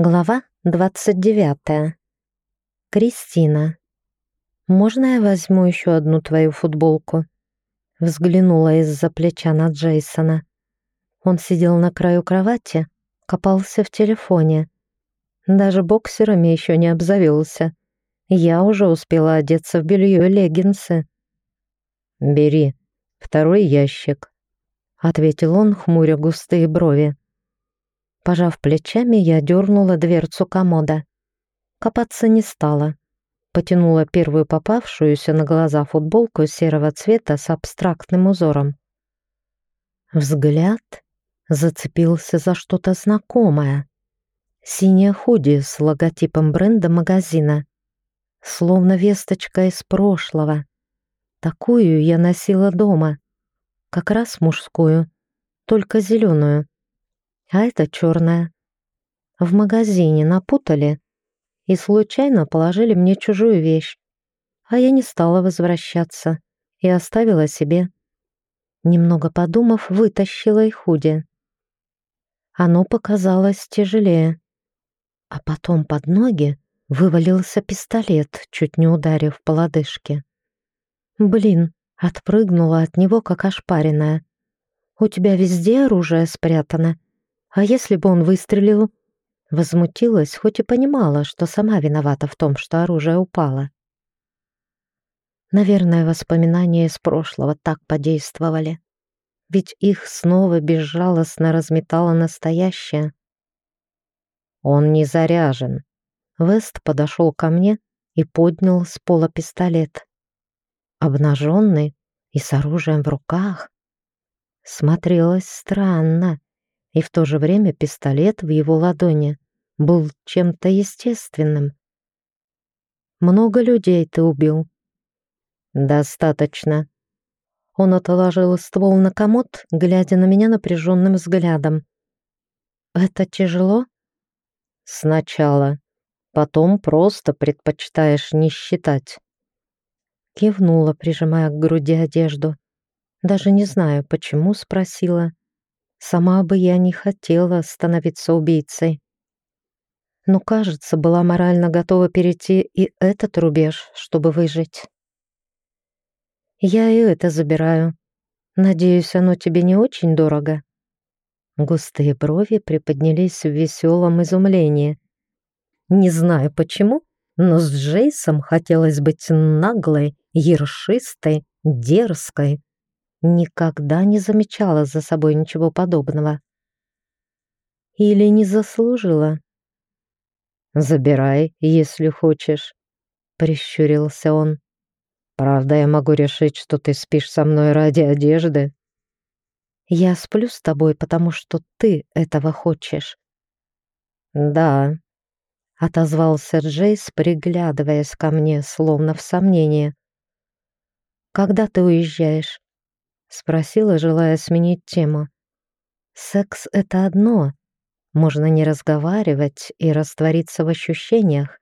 Глава 29. Кристина. «Можно я возьму еще одну твою футболку?» Взглянула из-за плеча на Джейсона. Он сидел на краю кровати, копался в телефоне. Даже боксерами еще не обзавелся. Я уже успела одеться в белье и леггинсы. «Бери, второй ящик», — ответил он, хмуря густые брови. Пожав плечами, я дернула дверцу комода. Копаться не стала. Потянула первую попавшуюся на глаза футболку серого цвета с абстрактным узором. Взгляд зацепился за что-то знакомое. Синяя худи с логотипом бренда магазина. Словно весточка из прошлого. Такую я носила дома. Как раз мужскую, только зеленую а это черная. В магазине напутали и случайно положили мне чужую вещь, а я не стала возвращаться и оставила себе. Немного подумав, вытащила и худи. Оно показалось тяжелее. А потом под ноги вывалился пистолет, чуть не ударив по лодыжке. Блин, отпрыгнула от него, как ошпаренная. «У тебя везде оружие спрятано?» А если бы он выстрелил? Возмутилась, хоть и понимала, что сама виновата в том, что оружие упало. Наверное, воспоминания из прошлого так подействовали. Ведь их снова безжалостно разметало настоящее. Он не заряжен. Вест подошел ко мне и поднял с пола пистолет. Обнаженный и с оружием в руках. Смотрелось странно и в то же время пистолет в его ладони был чем-то естественным. «Много людей ты убил?» «Достаточно». Он отложил ствол на комод, глядя на меня напряженным взглядом. «Это тяжело?» «Сначала. Потом просто предпочитаешь не считать». Кивнула, прижимая к груди одежду. Даже не знаю, почему спросила. Сама бы я не хотела становиться убийцей. Но, кажется, была морально готова перейти и этот рубеж, чтобы выжить. Я и это забираю. Надеюсь, оно тебе не очень дорого. Густые брови приподнялись в веселом изумлении. Не знаю почему, но с Джейсом хотелось быть наглой, ершистой, дерзкой никогда не замечала за собой ничего подобного. Или не заслужила? «Забирай, если хочешь», — прищурился он. «Правда, я могу решить, что ты спишь со мной ради одежды?» «Я сплю с тобой, потому что ты этого хочешь». «Да», — отозвался Джейс, приглядываясь ко мне, словно в сомнении. «Когда ты уезжаешь?» Спросила, желая сменить тему. Секс — это одно. Можно не разговаривать и раствориться в ощущениях.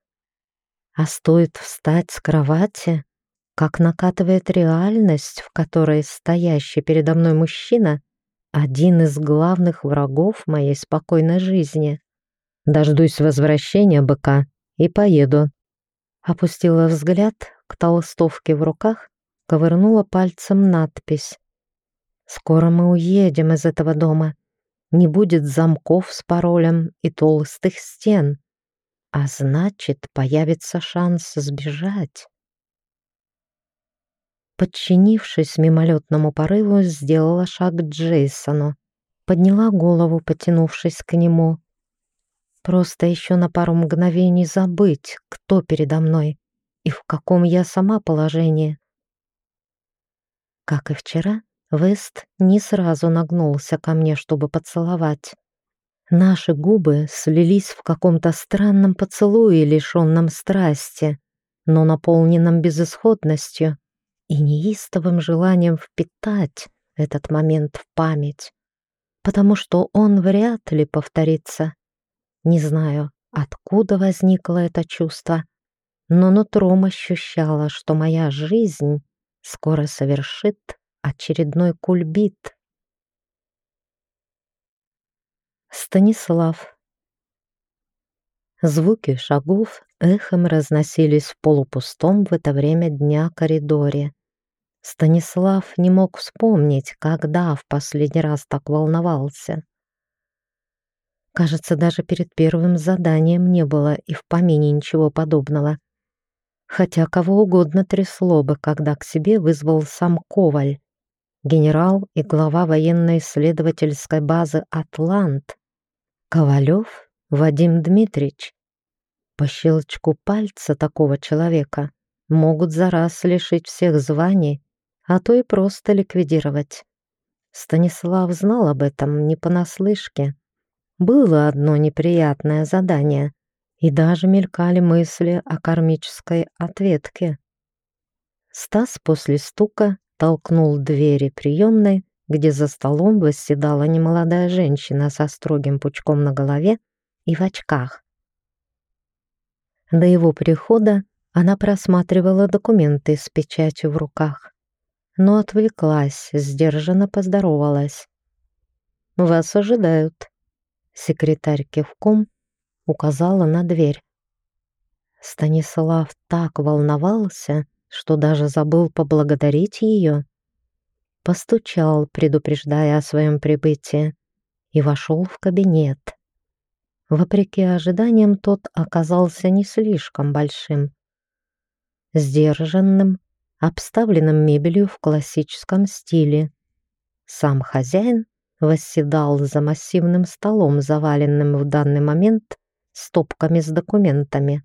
А стоит встать с кровати, как накатывает реальность, в которой стоящий передо мной мужчина — один из главных врагов моей спокойной жизни. Дождусь возвращения быка и поеду. Опустила взгляд к толстовке в руках, ковырнула пальцем надпись. Скоро мы уедем из этого дома. Не будет замков с паролем и толстых стен. А значит, появится шанс сбежать. Подчинившись мимолетному порыву, сделала шаг к Джейсону. Подняла голову, потянувшись к нему. Просто еще на пару мгновений забыть, кто передо мной и в каком я сама положении. Как и вчера, Вест не сразу нагнулся ко мне, чтобы поцеловать. Наши губы слились в каком-то странном поцелуе, лишенном страсти, но наполненном безысходностью и неистовым желанием впитать этот момент в память, потому что он вряд ли повторится. Не знаю, откуда возникло это чувство, но нутром ощущала, что моя жизнь скоро совершит очередной кульбит. Станислав. Звуки шагов эхом разносились в полупустом в это время дня коридоре. Станислав не мог вспомнить, когда в последний раз так волновался. Кажется, даже перед первым заданием не было и в помине ничего подобного. Хотя кого угодно трясло бы, когда к себе вызвал сам Коваль, генерал и глава военно-исследовательской базы «Атлант». Ковалев Вадим Дмитриевич. По щелчку пальца такого человека могут за раз лишить всех званий, а то и просто ликвидировать. Станислав знал об этом не понаслышке. Было одно неприятное задание, и даже мелькали мысли о кармической ответке. Стас после стука толкнул двери приемной, где за столом восседала немолодая женщина со строгим пучком на голове и в очках. До его прихода она просматривала документы с печатью в руках, но отвлеклась, сдержанно поздоровалась. «Вас ожидают», Секретарь кивком указала на дверь. Станислав так волновался, что даже забыл поблагодарить ее. Постучал, предупреждая о своем прибытии, и вошел в кабинет. Вопреки ожиданиям, тот оказался не слишком большим. Сдержанным, обставленным мебелью в классическом стиле. Сам хозяин восседал за массивным столом, заваленным в данный момент стопками с документами.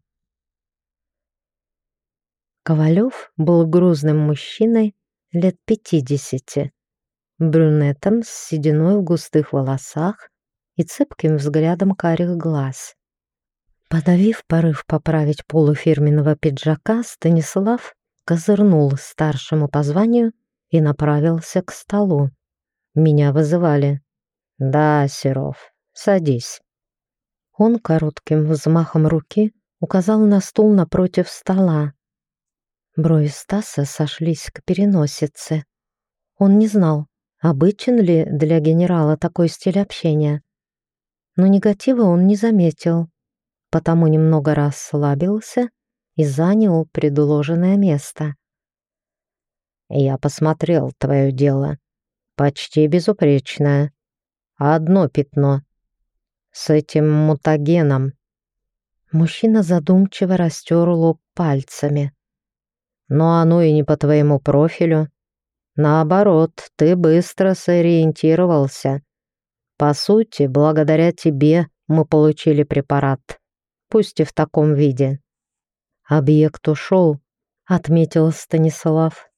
Ковалев был грузным мужчиной лет пятидесяти, брюнетом с сединой в густых волосах и цепким взглядом карих глаз. Подавив порыв поправить полуфирменного пиджака, Станислав козырнул старшему по званию и направился к столу. Меня вызывали. Да, Серов, садись. Он коротким взмахом руки указал на стул напротив стола. Брови Стаса сошлись к переносице. Он не знал, обычен ли для генерала такой стиль общения. Но негатива он не заметил, потому немного расслабился и занял предложенное место. «Я посмотрел твое дело», Почти безупречная. Одно пятно. С этим мутагеном. Мужчина задумчиво растер лоб пальцами. Но оно и не по твоему профилю. Наоборот, ты быстро сориентировался. По сути, благодаря тебе мы получили препарат, пусть и в таком виде. Объект ушел, отметил Станислав.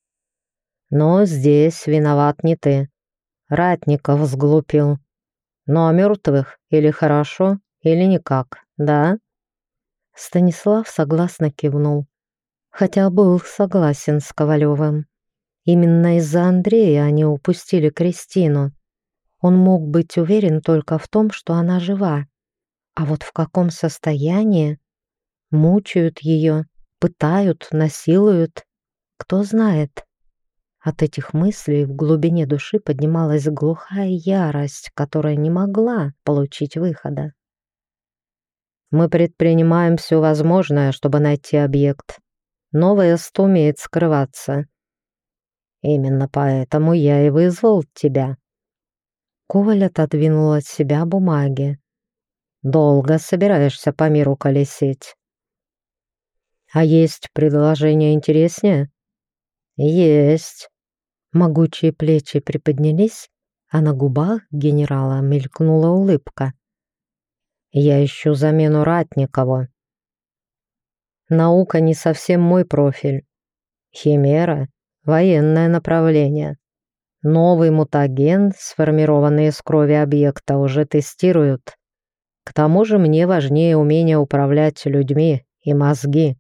Но здесь виноват не ты. Ратников сглупил. Ну а мертвых или хорошо, или никак, да?» Станислав согласно кивнул, хотя был согласен с Ковалевым. Именно из-за Андрея они упустили Кристину. Он мог быть уверен только в том, что она жива. А вот в каком состоянии? Мучают ее, пытают, насилуют. Кто знает. От этих мыслей в глубине души поднималась глухая ярость, которая не могла получить выхода. Мы предпринимаем все возможное, чтобы найти объект. Новый Эст умеет скрываться. Именно поэтому я и вызвал тебя. Коваль отодвинул от себя бумаги. Долго собираешься по миру колесить? А есть предложение интереснее? Есть. Могучие плечи приподнялись, а на губах генерала мелькнула улыбка. «Я ищу замену Ратникова. Наука не совсем мой профиль. Химера — военное направление. Новый мутаген, сформированный из крови объекта, уже тестируют. К тому же мне важнее умение управлять людьми и мозги.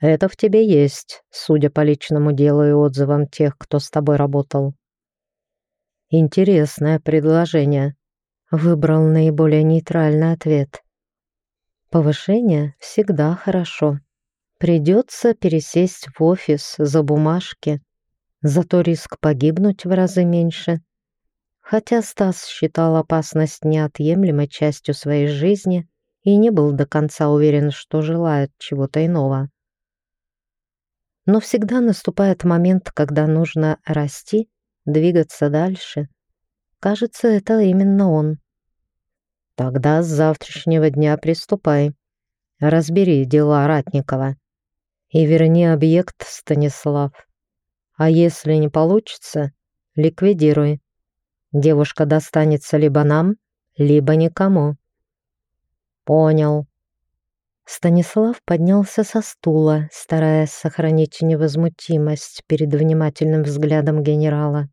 Это в тебе есть, судя по личному делу и отзывам тех, кто с тобой работал. Интересное предложение. Выбрал наиболее нейтральный ответ. Повышение всегда хорошо. Придется пересесть в офис за бумажки. Зато риск погибнуть в разы меньше. Хотя Стас считал опасность неотъемлемой частью своей жизни и не был до конца уверен, что желает чего-то иного. Но всегда наступает момент, когда нужно расти, двигаться дальше. Кажется, это именно он. Тогда с завтрашнего дня приступай. Разбери дела Ратникова и верни объект, Станислав. А если не получится, ликвидируй. Девушка достанется либо нам, либо никому. Понял. Станислав поднялся со стула, стараясь сохранить невозмутимость перед внимательным взглядом генерала.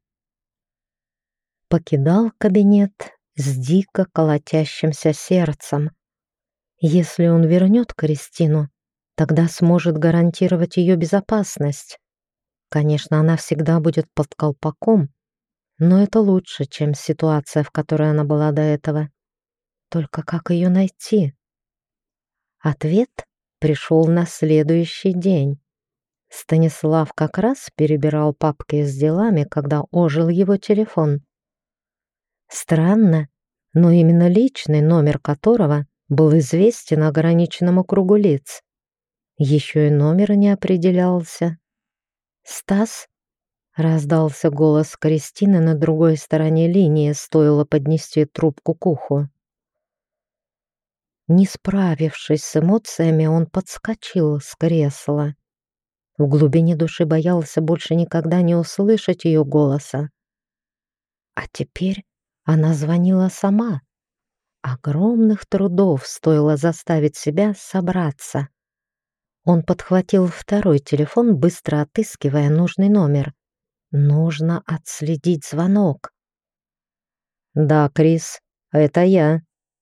Покидал кабинет с дико колотящимся сердцем. Если он вернет Кристину, тогда сможет гарантировать ее безопасность. Конечно, она всегда будет под колпаком, но это лучше, чем ситуация, в которой она была до этого. Только как ее найти? Ответ пришел на следующий день. Станислав как раз перебирал папки с делами, когда ожил его телефон. Странно, но именно личный номер которого был известен ограниченному кругу лиц. Еще и номер не определялся. «Стас?» — раздался голос Кристины на другой стороне линии, стоило поднести трубку к уху. Не справившись с эмоциями, он подскочил с кресла. В глубине души боялся больше никогда не услышать ее голоса. А теперь она звонила сама. Огромных трудов стоило заставить себя собраться. Он подхватил второй телефон, быстро отыскивая нужный номер. Нужно отследить звонок. «Да, Крис, это я»,